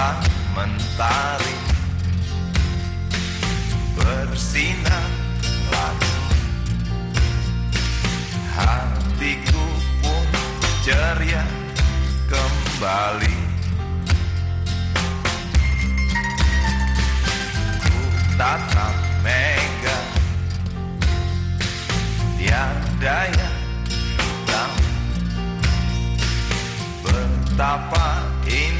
sebuah mentari. Bersinar lagi hatiku pun ceria kembali. Ku tatap mega. Tiada yang tahu betapa ini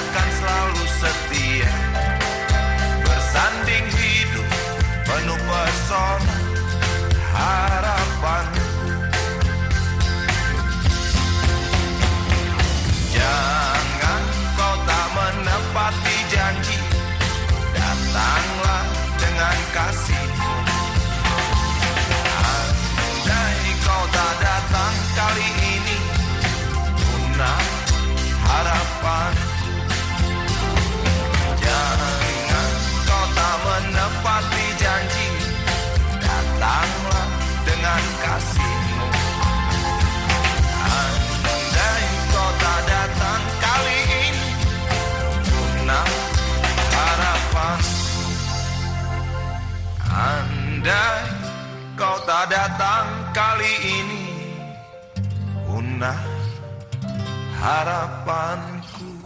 akan selalu setia. Bersanding hidup penuh pesona harapanku Jangan kau tak menepati janji Datanglah dengan kasihmu Andai kau tak datang kali ini Punah harapanku datang kali ini. Punah harapanku